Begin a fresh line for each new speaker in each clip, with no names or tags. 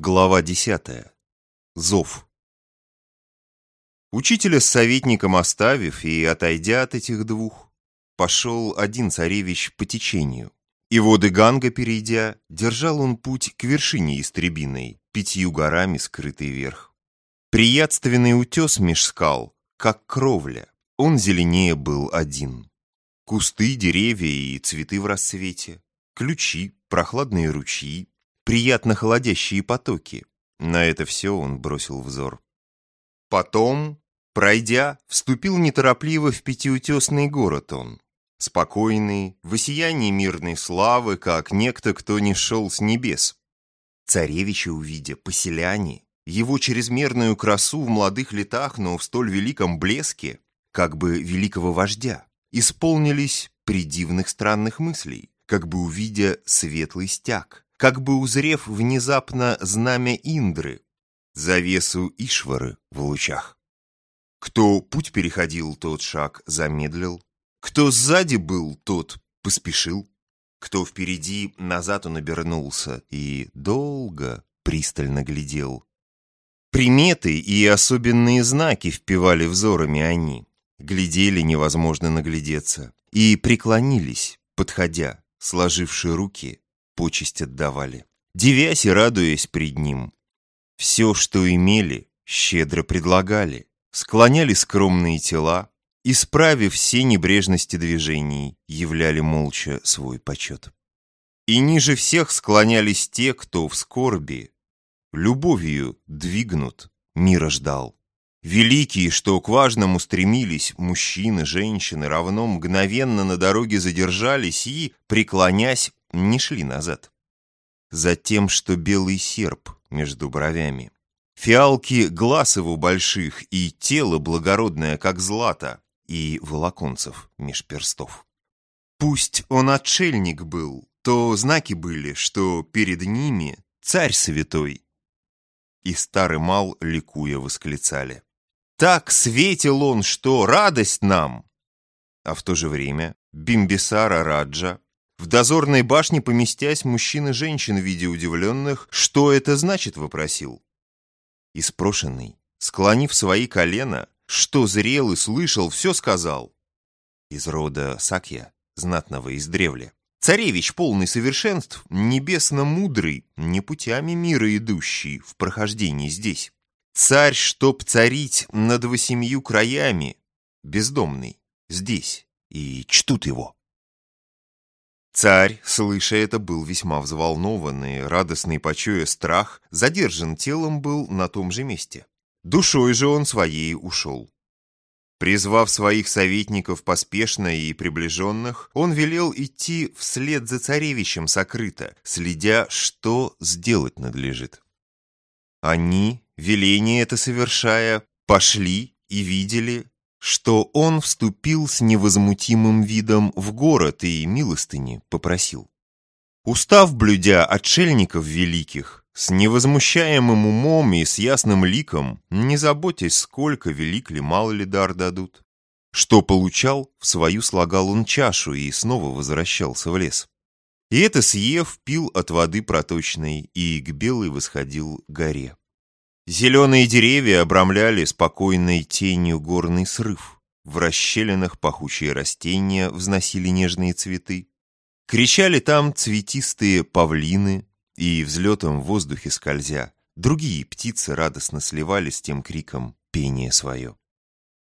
Глава десятая. Зов. Учителя с советником оставив и отойдя от этих двух, пошел один царевич по течению. И воды Ганга перейдя, держал он путь к вершине истребиной, пятью горами скрытый верх. Приятственный утес меж скал, как кровля, он зеленее был один. Кусты, деревья и цветы в рассвете, ключи, прохладные ручьи, приятно холодящие потоки. На это все он бросил взор. Потом, пройдя, вступил неторопливо в пятиутесный город он. Спокойный, в сиянии мирной славы, как некто, кто не шел с небес. Царевича увидя, поселяне, его чрезмерную красу в молодых летах, но в столь великом блеске, как бы великого вождя, исполнились придивных странных мыслей, как бы увидя светлый стяг, как бы узрев внезапно знамя Индры, завесу Ишвары в лучах. Кто путь переходил, тот шаг замедлил, кто сзади был, тот поспешил, кто впереди, назад он обернулся и долго пристально глядел. Приметы и особенные знаки впивали взорами они, глядели невозможно наглядеться, и преклонились, подходя, сложившие руки, почесть отдавали, девясь и радуясь пред ним. Все, что имели, щедро предлагали, склоняли скромные тела, исправив все небрежности движений, являли молча свой почет. И ниже всех склонялись те, кто в скорби, любовью двигнут, мира ждал. Великие, что к важному стремились, мужчины, женщины, равно мгновенно на дороге задержались и, преклонясь, не шли назад. Затем, что белый серп между бровями, фиалки глаз его больших и тело благородное, как злато, и волоконцев меж перстов. Пусть он отшельник был, то знаки были, что перед ними царь святой. И старый мал, ликуя, восклицали. Так светил он, что радость нам! А в то же время Бимбисара Раджа в дозорной башне, поместясь, мужчин и женщин в виде удивленных, что это значит, вопросил. И спрошенный, склонив свои колена, что зрел и слышал, все сказал. Из рода Сакья, знатного из древля. Царевич, полный совершенств, небесно мудрый, не путями мира идущий в прохождении здесь. Царь, чтоб царить над восемью краями, бездомный, здесь, и чтут его. Царь, слыша это, был весьма взволнован и, радостный почуя страх, задержан телом был на том же месте. Душой же он своей ушел. Призвав своих советников поспешно и приближенных, он велел идти вслед за царевичем сокрыто, следя, что сделать надлежит. Они, веление это совершая, пошли и видели, что он вступил с невозмутимым видом в город и милостыни попросил. Устав блюдя отшельников великих, с невозмущаемым умом и с ясным ликом, не заботясь, сколько велик ли, мало ли дар дадут. Что получал, в свою слагал он чашу и снова возвращался в лес. И это съев, пил от воды проточной и к белой восходил горе. Зеленые деревья обрамляли спокойной тенью горный срыв. В расщелинах пахучие растения взносили нежные цветы. Кричали там цветистые павлины, и взлетом в воздухе скользя, другие птицы радостно сливали с тем криком пение свое.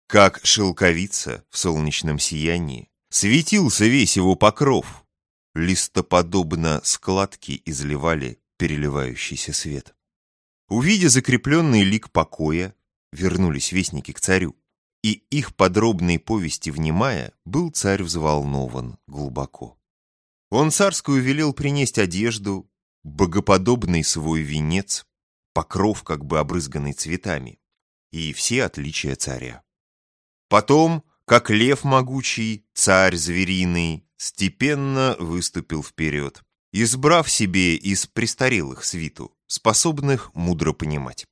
Как шелковица в солнечном сиянии, светился весь его покров, листоподобно складки изливали переливающийся свет. Увидя закрепленный лик покоя, вернулись вестники к царю, и их подробные повести внимая, был царь взволнован глубоко. Он царскую велел принести одежду, богоподобный свой венец, покров как бы обрызганный цветами, и все отличия царя. Потом, как лев могучий, царь звериный, степенно выступил вперед, избрав себе из престарелых свиту, способных мудро понимать.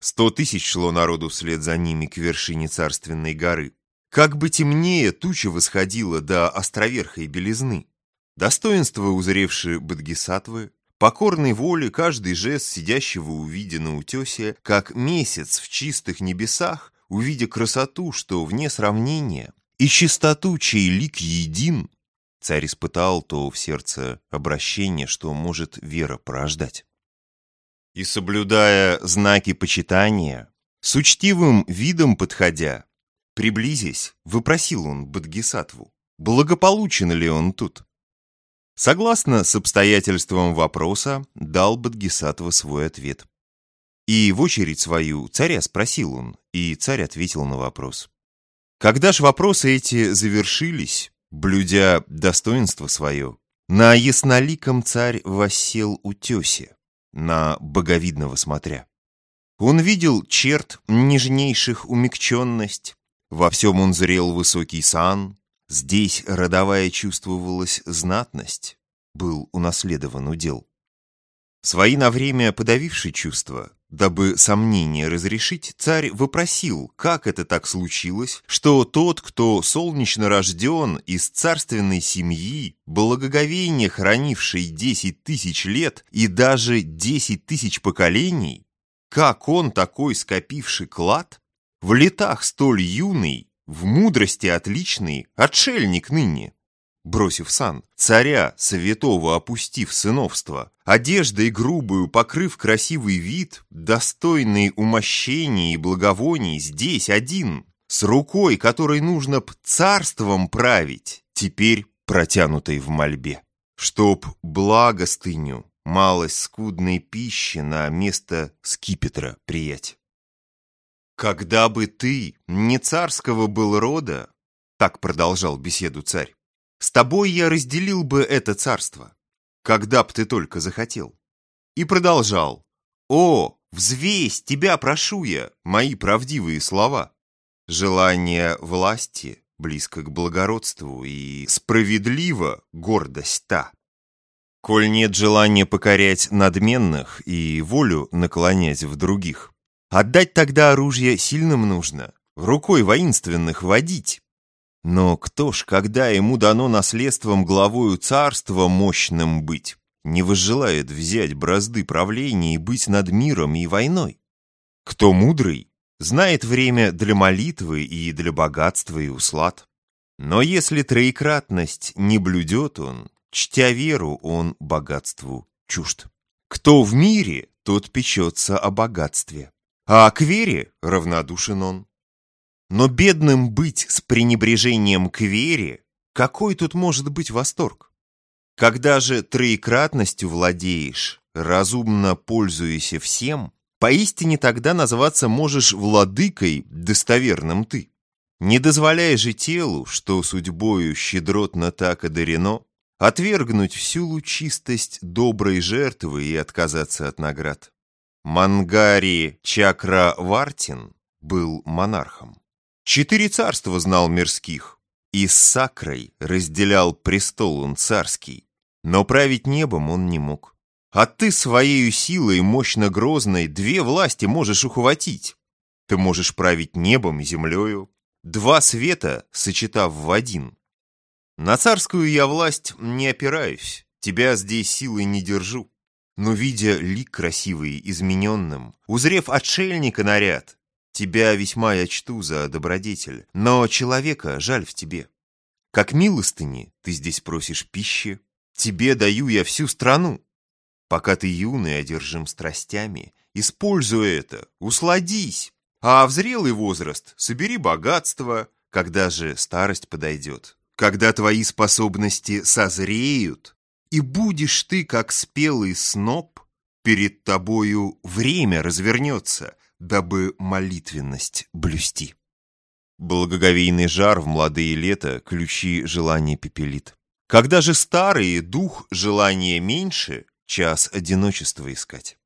Сто тысяч шло народу вслед за ними к вершине царственной горы. Как бы темнее туча восходила до островерхой белизны. Достоинства узревшие Бадгисатвы, покорной воле каждый жест сидящего увидя на утесе, как месяц в чистых небесах, увидя красоту, что вне сравнения, и чистоту, чей лик един, царь испытал то в сердце обращение, что может вера порождать. И соблюдая знаки почитания, с учтивым видом подходя, приблизясь, выпросил он Бадгисатву, благополучен ли он тут. Согласно с обстоятельствам вопроса, дал Бадгисатва свой ответ. И в очередь свою царя спросил он, и царь ответил на вопрос. Когда ж вопросы эти завершились, блюдя достоинство свое, на ясноликом царь воссел утесе, на боговидного смотря. Он видел черт нежнейших умягченность, во всем он зрел высокий сан, Здесь родовая чувствовалась знатность, был унаследован удел. Свои на время подавившие чувства, дабы сомнения разрешить, царь вопросил, как это так случилось, что тот, кто солнечно рожден из царственной семьи, благоговение хранивший десять тысяч лет и даже десять тысяч поколений, как он такой скопивший клад, в летах столь юный, в мудрости отличный, отшельник ныне. Бросив сан, царя святого опустив сыновство, одеждой грубую покрыв красивый вид, достойный умощений и благовоний, здесь один, с рукой, которой нужно б царством править, теперь протянутой в мольбе. Чтоб благостыню, малость скудной пищи на место скипетра приять. «Когда бы ты не царского был рода, — так продолжал беседу царь, — с тобой я разделил бы это царство, когда б ты только захотел». И продолжал, «О, взвесь, тебя прошу я, мои правдивые слова. Желание власти близко к благородству и справедливо гордость та. Коль нет желания покорять надменных и волю наклонять в других, Отдать тогда оружие сильным нужно, рукой воинственных водить. Но кто ж, когда ему дано наследством главою царства мощным быть, не возжелает взять бразды правления и быть над миром и войной? Кто мудрый, знает время для молитвы и для богатства и услад. Но если троекратность не блюдет он, чтя веру, он богатству чужд. Кто в мире, тот печется о богатстве а к вере равнодушен он. Но бедным быть с пренебрежением к вере, какой тут может быть восторг? Когда же троекратностью владеешь, разумно пользуясь всем, поистине тогда называться можешь владыкой достоверным ты. Не дозволяя же телу, что судьбою щедротно так одарено, отвергнуть всю лучистость доброй жертвы и отказаться от наград. Мангари Чакра-Вартин был монархом. Четыре царства знал мирских, и с Сакрой разделял престол он царский, но править небом он не мог. А ты своей силой мощно-грозной две власти можешь ухватить. Ты можешь править небом и землею, два света сочетав в один. На царскую я власть не опираюсь, тебя здесь силой не держу. Но, видя лик красивый, измененным, узрев отшельника наряд, тебя весьма я чту за добродетель, но человека жаль в тебе. Как милостыни ты здесь просишь пищи, тебе даю я всю страну. Пока ты юный, одержим страстями, используй это, усладись, а в зрелый возраст собери богатство, когда же старость подойдет. Когда твои способности созреют, и будешь ты, как спелый сноп, перед тобою время развернется, дабы молитвенность блюсти. Благоговейный жар в молодые лета ключи желания пепелит. Когда же старый дух желания меньше, час одиночества искать.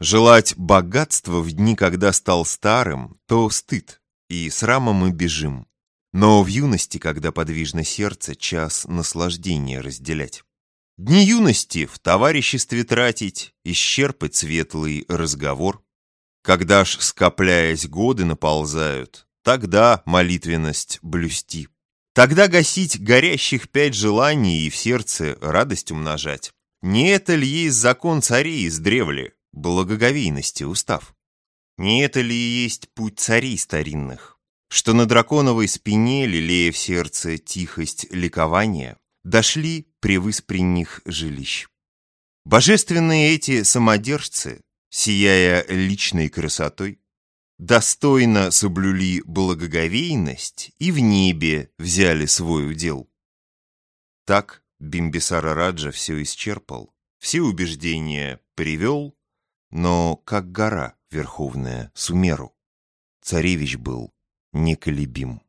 Желать богатства в дни, когда стал старым, то стыд, и с рамом мы бежим. Но в юности, когда подвижно сердце, час наслаждения разделять. Дни юности в товариществе тратить, исчерпать светлый разговор. Когда ж, скопляясь, годы наползают, тогда молитвенность блюсти. Тогда гасить горящих пять желаний и в сердце радость умножать. Не это ли есть закон царей из древли, благоговейности устав? Не это ли есть путь царей старинных, что на драконовой спине, лелея в сердце тихость ликования, дошли превыс при них жилищ? Божественные эти самодержцы, сияя личной красотой, достойно соблюли благоговейность и в небе взяли свой удел. Так Бимбисара Раджа все исчерпал, все убеждения привел, но как гора верховная Сумеру, царевич был неколебим.